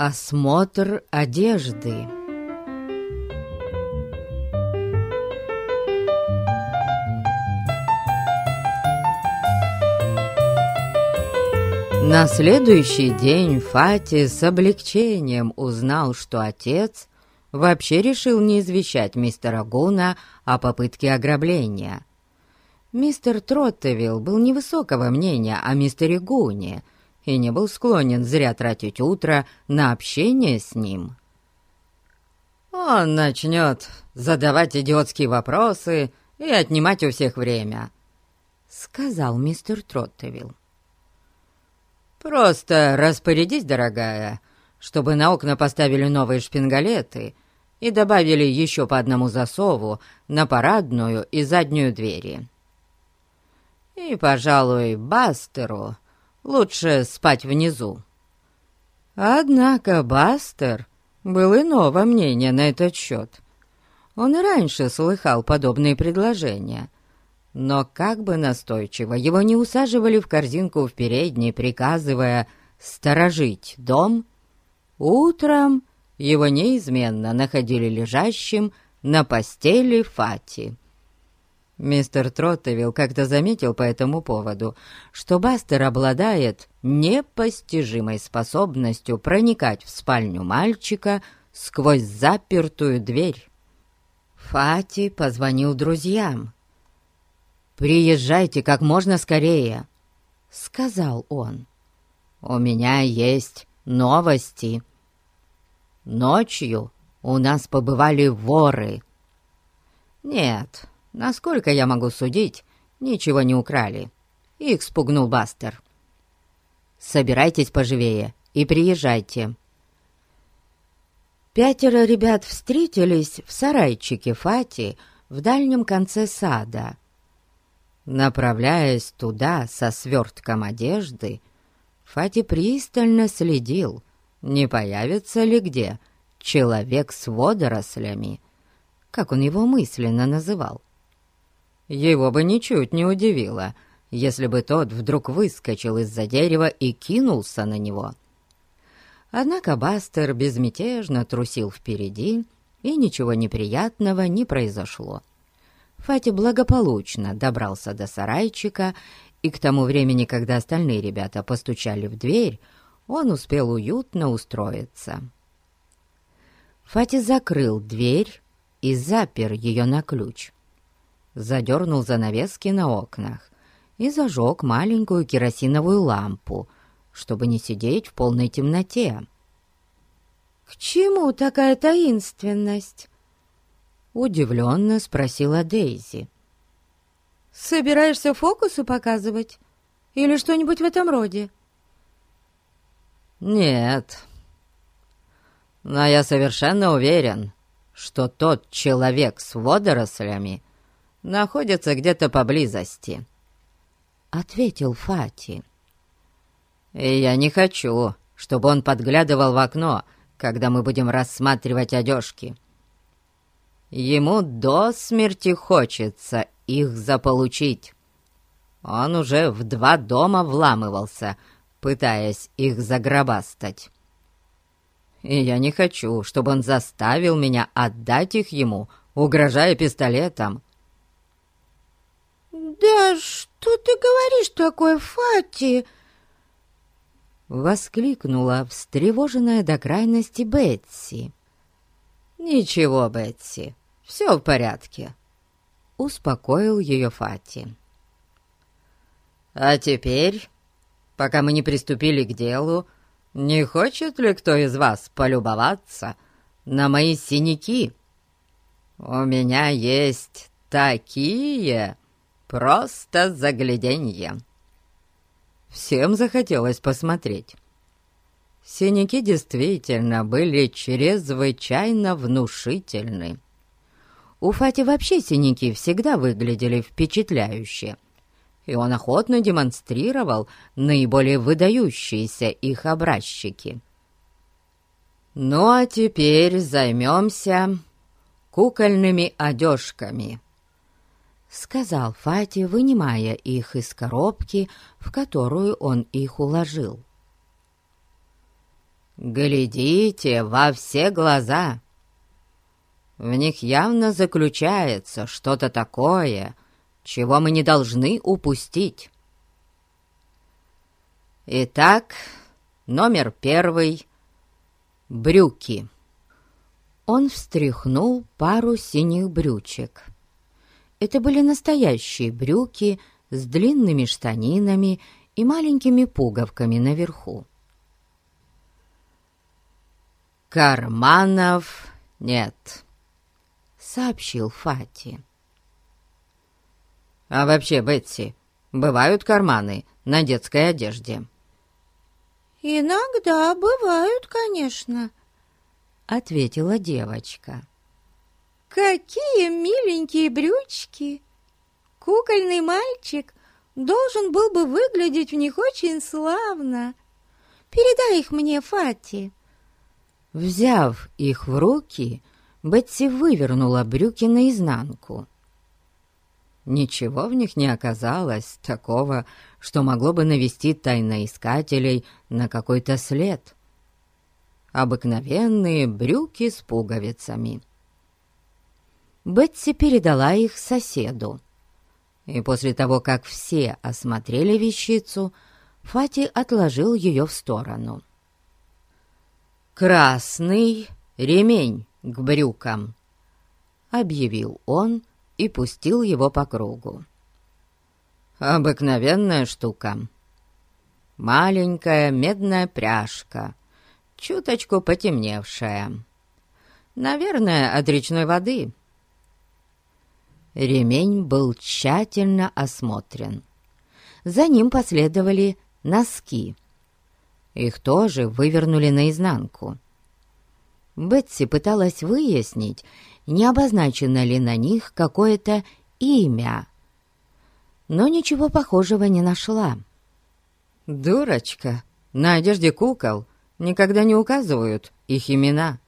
Осмотр одежды На следующий день Фати с облегчением узнал, что отец вообще решил не извещать мистера Гуна о попытке ограбления. Мистер Троттевилл был невысокого мнения о мистере Гуне и не был склонен зря тратить утро на общение с ним. «Он начнет задавать идиотские вопросы и отнимать у всех время», — сказал мистер Троттевилл. «Просто распорядись, дорогая, чтобы на окна поставили новые шпингалеты и добавили еще по одному засову на парадную и заднюю двери. И, пожалуй, Бастеру лучше спать внизу». Однако Бастер был иного мнения на этот счет. Он и раньше слыхал подобные предложения — но как бы настойчиво его не усаживали в корзинку в передней, приказывая сторожить дом, утром его неизменно находили лежащим на постели Фати. Мистер Троттевилл как-то заметил по этому поводу, что Бастер обладает непостижимой способностью проникать в спальню мальчика сквозь запертую дверь. Фати позвонил друзьям — «Приезжайте как можно скорее», — сказал он. «У меня есть новости. Ночью у нас побывали воры. Нет, насколько я могу судить, ничего не украли. Их спугнул Бастер. Собирайтесь поживее и приезжайте». Пятеро ребят встретились в сарайчике Фати в дальнем конце сада — Направляясь туда со свертком одежды, Фати пристально следил, не появится ли где человек с водорослями, как он его мысленно называл. Его бы ничуть не удивило, если бы тот вдруг выскочил из-за дерева и кинулся на него. Однако Бастер безмятежно трусил впереди, и ничего неприятного не произошло. Фати благополучно добрался до сарайчика, и к тому времени, когда остальные ребята постучали в дверь, он успел уютно устроиться. Фати закрыл дверь и запер ее на ключ. Задернул занавески на окнах и зажег маленькую керосиновую лампу, чтобы не сидеть в полной темноте. «К чему такая таинственность?» Удивленно спросила Дейзи. «Собираешься фокусы показывать? Или что-нибудь в этом роде?» «Нет. Но я совершенно уверен, что тот человек с водорослями находится где-то поблизости», — ответил Фати. «И я не хочу, чтобы он подглядывал в окно, когда мы будем рассматривать одежки». Ему до смерти хочется их заполучить. Он уже в два дома вламывался, пытаясь их загробастать. И я не хочу, чтобы он заставил меня отдать их ему, угрожая пистолетом. «Да что ты говоришь такое, Фати?» Воскликнула встревоженная до крайности Бетси. «Ничего, Бетси, все в порядке», — успокоил ее Фати. «А теперь, пока мы не приступили к делу, не хочет ли кто из вас полюбоваться на мои синяки? У меня есть такие, просто загляденье». Всем захотелось посмотреть. Синяки действительно были чрезвычайно внушительны. У Фати вообще синяки всегда выглядели впечатляюще, и он охотно демонстрировал наиболее выдающиеся их образчики. Ну а теперь займемся кукольными одежками, сказал Фати, вынимая их из коробки, в которую он их уложил. Глядите во все глаза. В них явно заключается что-то такое, чего мы не должны упустить. Итак, номер первый — брюки. Он встряхнул пару синих брючек. Это были настоящие брюки с длинными штанинами и маленькими пуговками наверху. «Карманов нет», — сообщил Фати. «А вообще, Бетси, бывают карманы на детской одежде?» «Иногда бывают, конечно», — ответила девочка. «Какие миленькие брючки! Кукольный мальчик должен был бы выглядеть в них очень славно. Передай их мне, Фати». Взяв их в руки, Бетси вывернула брюки наизнанку. Ничего в них не оказалось такого, что могло бы навести тайноискателей на какой-то след. Обыкновенные брюки с пуговицами. Бетси передала их соседу. И после того, как все осмотрели вещицу, Фати отложил ее в сторону. «Красный ремень к брюкам», — объявил он и пустил его по кругу. «Обыкновенная штука. Маленькая медная пряжка, чуточку потемневшая. Наверное, от речной воды». Ремень был тщательно осмотрен. За ним последовали носки — их тоже вывернули наизнанку. Бетси пыталась выяснить, не обозначено ли на них какое-то имя, но ничего похожего не нашла. «Дурочка, на одежде кукол никогда не указывают их имена»,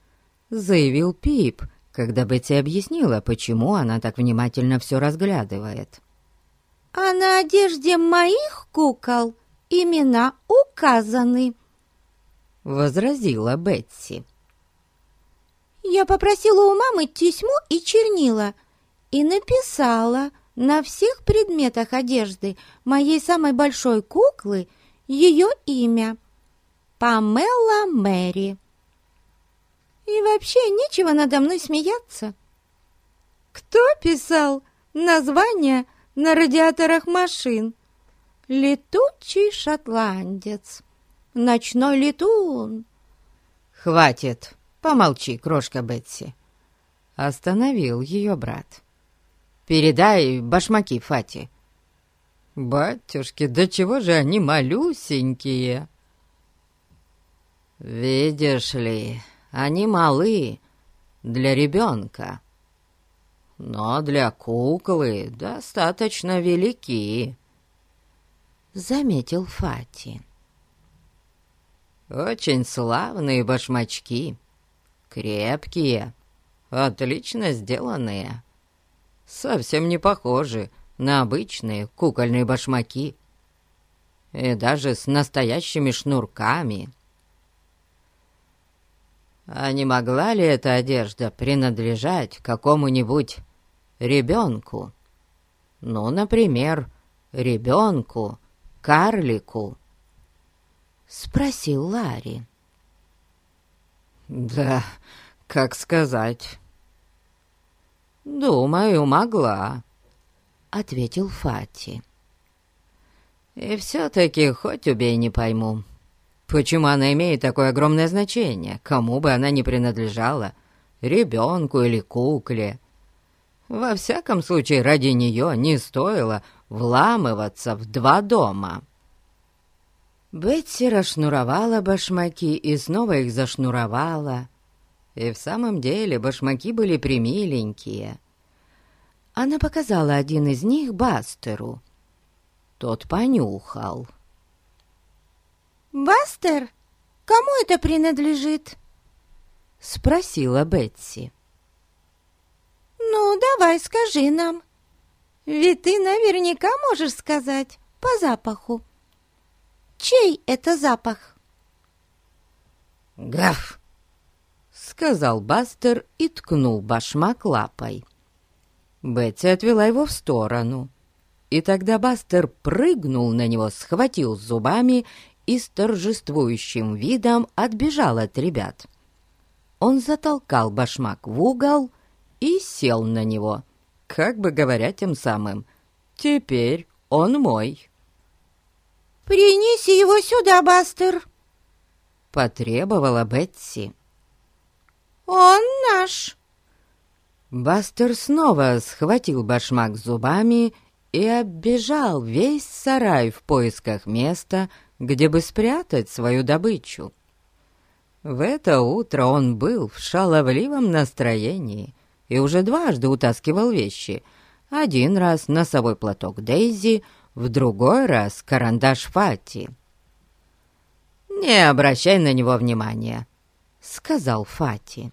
— заявил Пип, когда Бетси объяснила, почему она так внимательно все разглядывает. «А на одежде моих кукол имена указаны», — возразила Бетси. «Я попросила у мамы тесьму и чернила и написала на всех предметах одежды моей самой большой куклы ее имя — Памела Мэри. И вообще нечего надо мной смеяться. Кто писал названия на радиаторах машин?» Летучий шотландец, ночной летун. Хватит, помолчи, крошка Бетси. Остановил ее брат. Передай башмаки Фати. Батюшки, да чего же они малюсенькие? Видишь ли, они малы для ребенка, но для куклы достаточно велики заметил Фати. «Очень славные башмачки, крепкие, отлично сделанные, совсем не похожи на обычные кукольные башмаки, и даже с настоящими шнурками». А не могла ли эта одежда принадлежать какому-нибудь ребенку? Ну, например, ребенку, карлику?» — спросил Ларри. «Да, как сказать?» «Думаю, могла», — ответил Фати. «И все-таки хоть убей не пойму, почему она имеет такое огромное значение, кому бы она ни принадлежала, ребенку или кукле. Во всяком случае, ради нее не стоило вламываться в два дома. Бетси расшнуровала башмаки и снова их зашнуровала. И в самом деле башмаки были примиленькие. Она показала один из них Бастеру. Тот понюхал. «Бастер, кому это принадлежит?» — спросила Бетси. «Ну, давай, скажи нам», ведь ты наверняка можешь сказать по запаху. Чей это запах? «Гав!» — сказал Бастер и ткнул башмак лапой. Бетти отвела его в сторону, и тогда Бастер прыгнул на него, схватил зубами и с торжествующим видом отбежал от ребят. Он затолкал башмак в угол и сел на него, как бы говоря тем самым «Теперь он мой». «Принеси его сюда, Бастер!» — потребовала Бетси. «Он наш!» Бастер снова схватил башмак зубами и оббежал весь сарай в поисках места, где бы спрятать свою добычу. В это утро он был в шаловливом настроении и уже дважды утаскивал вещи. Один раз носовой платок Дейзи, в другой раз карандаш Фати. «Не обращай на него внимания», — сказал Фати.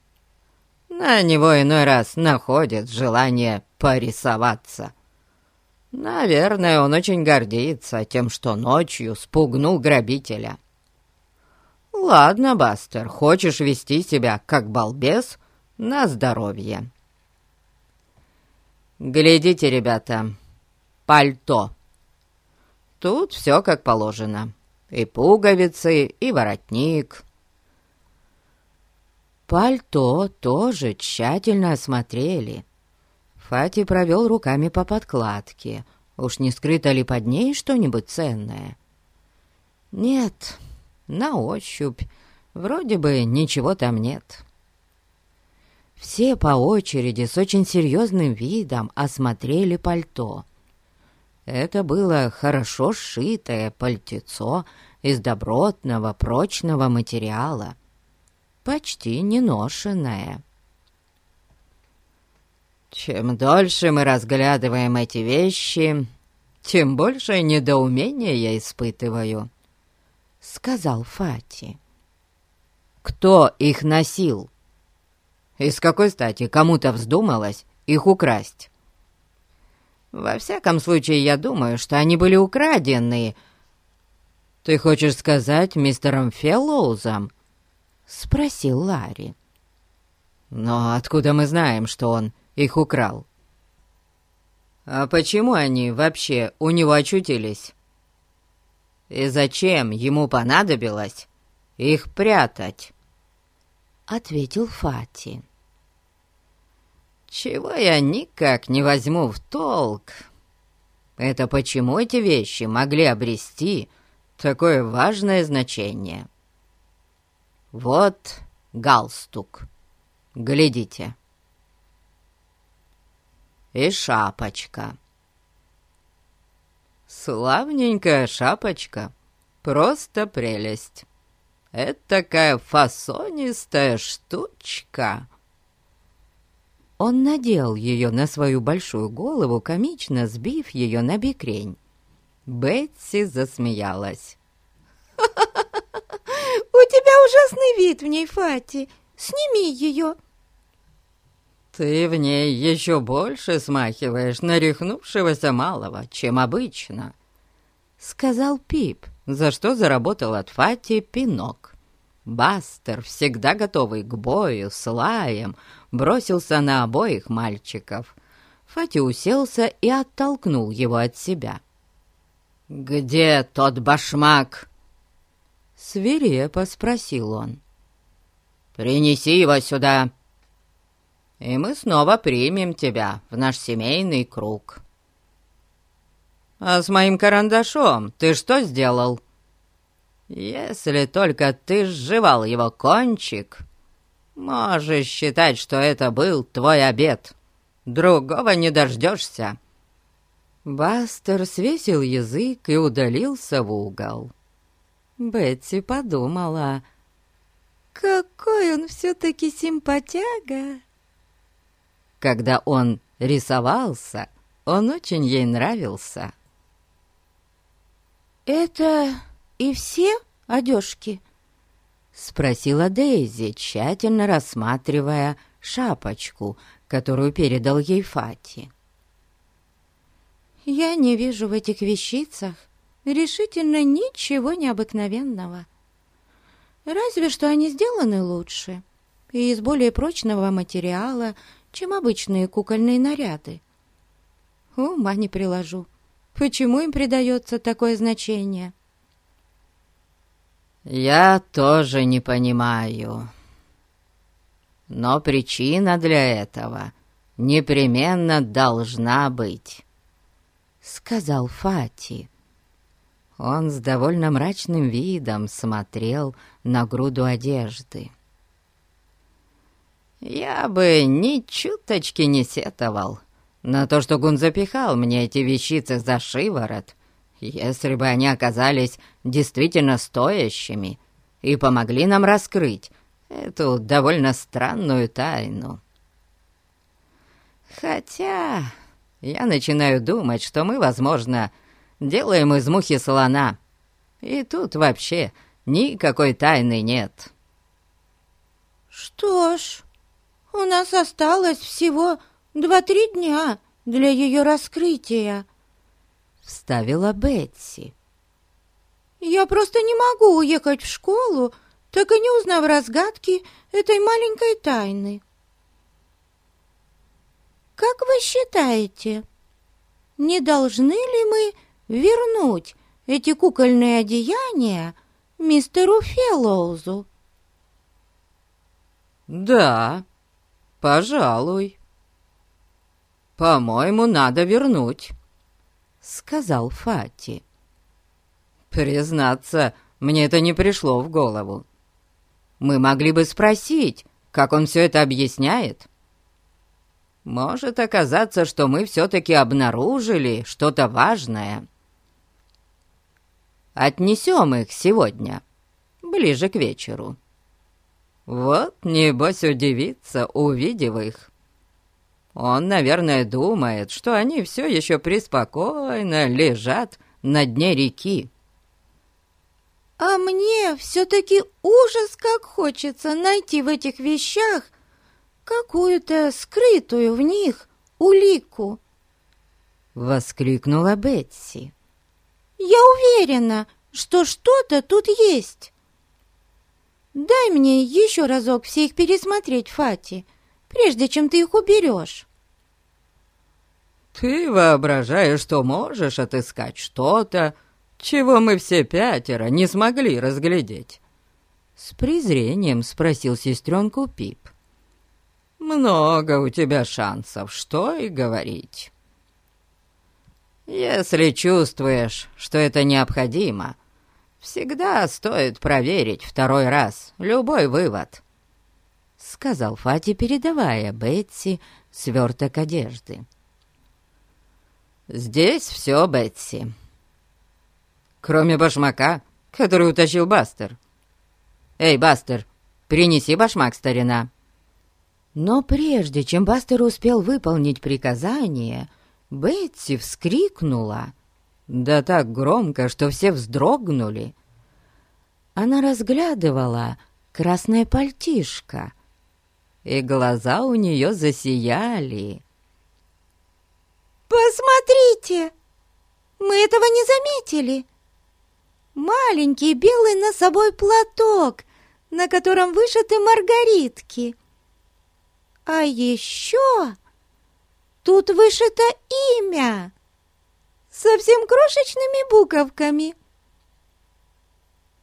«На него иной раз находит желание порисоваться». Наверное, он очень гордится тем, что ночью спугнул грабителя. Ладно, Бастер, хочешь вести себя как балбес? На здоровье. Глядите, ребята, пальто. Тут все как положено. И пуговицы, и воротник. Пальто тоже тщательно осмотрели. Фати провел руками по подкладке. Уж не скрыто ли под ней что-нибудь ценное? Нет, на ощупь. Вроде бы ничего там нет. Все по очереди с очень серьезным видом осмотрели пальто. Это было хорошо сшитое пальтецо из добротного прочного материала, почти не ношенное. Чем дольше мы разглядываем эти вещи, тем больше недоумения я испытываю, — сказал Фати. Кто их носил? И с какой стати кому-то вздумалось их украсть? Во всяком случае, я думаю, что они были украдены. Ты хочешь сказать мистером Феллоузом? — спросил Ларри. «Но откуда мы знаем, что он их украл. А почему они вообще у него очутились? И зачем ему понадобилось их прятать? Ответил Фати. Чего я никак не возьму в толк, это почему эти вещи могли обрести такое важное значение. Вот галстук. Глядите и шапочка. Славненькая шапочка, просто прелесть. Это такая фасонистая штучка. Он надел ее на свою большую голову, комично сбив ее на бикрень. Бетси засмеялась. «У тебя ужасный вид в ней, Фати. Сними ее!» «Ты в ней еще больше смахиваешь на рехнувшегося малого, чем обычно», — сказал Пип, за что заработал от Фати пинок. Бастер, всегда готовый к бою, с лаем, бросился на обоих мальчиков. Фати уселся и оттолкнул его от себя. «Где тот башмак?» Свирепо спросил он. «Принеси его сюда!» И мы снова примем тебя в наш семейный круг. А с моим карандашом ты что сделал? Если только ты сживал его кончик, можешь считать, что это был твой обед. Другого не дождешься. Бастер свесил язык и удалился в угол. Бетси подумала, какой он все-таки симпатяга. Когда он рисовался, он очень ей нравился. «Это и все одежки?» — спросила Дейзи, тщательно рассматривая шапочку, которую передал ей Фати. «Я не вижу в этих вещицах решительно ничего необыкновенного. Разве что они сделаны лучше и из более прочного материала, чем обычные кукольные наряды. Ума не приложу. Почему им придается такое значение? Я тоже не понимаю. Но причина для этого непременно должна быть, сказал Фати. Он с довольно мрачным видом смотрел на груду одежды. «Я бы ни чуточки не сетовал на то, что Гун запихал мне эти вещицы за шиворот, если бы они оказались действительно стоящими и помогли нам раскрыть эту довольно странную тайну. Хотя я начинаю думать, что мы, возможно, делаем из мухи слона, и тут вообще никакой тайны нет. Что ж, у нас осталось всего два-три дня для ее раскрытия», — вставила Бетси. «Я просто не могу уехать в школу, так и не узнав разгадки этой маленькой тайны». «Как вы считаете, не должны ли мы вернуть эти кукольные одеяния мистеру Феллоузу?» «Да, пожалуй», «По-моему, надо вернуть», — сказал Фати. «Признаться, мне это не пришло в голову. Мы могли бы спросить, как он все это объясняет. Может оказаться, что мы все-таки обнаружили что-то важное. Отнесем их сегодня, ближе к вечеру. Вот, небось, удивится, увидев их». Он, наверное, думает, что они все еще преспокойно лежат на дне реки. А мне все-таки ужас как хочется найти в этих вещах какую-то скрытую в них улику. Воскликнула Бетси. Я уверена, что что-то тут есть. Дай мне еще разок все их пересмотреть, Фати прежде чем ты их уберешь. Ты воображаешь, что можешь отыскать что-то, чего мы все пятеро не смогли разглядеть? С презрением спросил сестренку Пип. Много у тебя шансов, что и говорить. Если чувствуешь, что это необходимо, всегда стоит проверить второй раз любой вывод сказал Фати, передавая Бетси сверток одежды. «Здесь все, Бетси. Кроме башмака, который утащил Бастер. Эй, Бастер, принеси башмак, старина!» Но прежде чем Бастер успел выполнить приказание, Бетси вскрикнула. Да так громко, что все вздрогнули. Она разглядывала красное пальтишко — и глаза у нее засияли. «Посмотрите! Мы этого не заметили! Маленький белый носовой платок, на котором вышиты маргаритки. А еще тут вышито имя совсем крошечными буковками».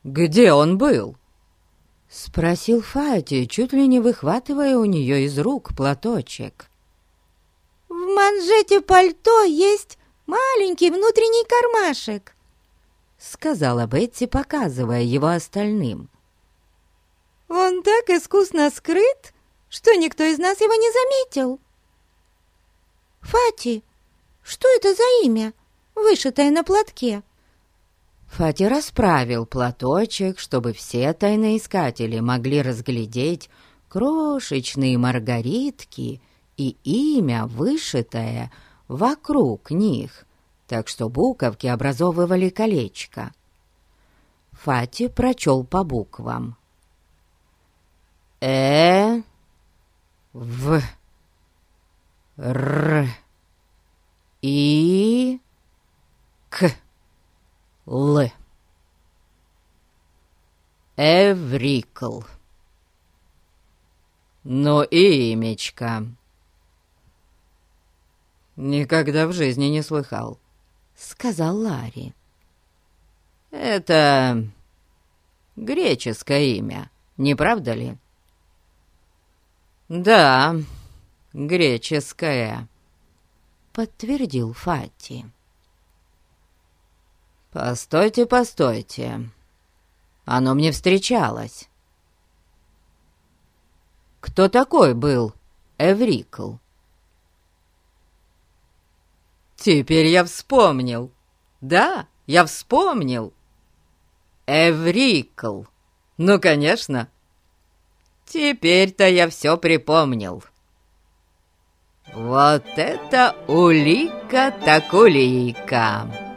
«Где он был?» — спросил Фати, чуть ли не выхватывая у нее из рук платочек. «В манжете пальто есть маленький внутренний кармашек», — сказала Бетти, показывая его остальным. «Он так искусно скрыт, что никто из нас его не заметил». «Фати, что это за имя, вышитое на платке?» Фати расправил платочек, чтобы все тайноискатели могли разглядеть крошечные маргаритки и имя, вышитое вокруг них, так что буковки образовывали колечко. Фати прочел по буквам. Э, В, Р, И, К. Л. Эврикл. Ну и имечко. Никогда в жизни не слыхал, сказал Ларри. Это греческое имя, не правда ли? Да, греческое, подтвердил Фати. Постойте, постойте. Оно мне встречалось. Кто такой был Эврикл? Теперь я вспомнил. Да, я вспомнил. Эврикл. Ну, конечно. Теперь-то я все припомнил. Вот это улика так улика.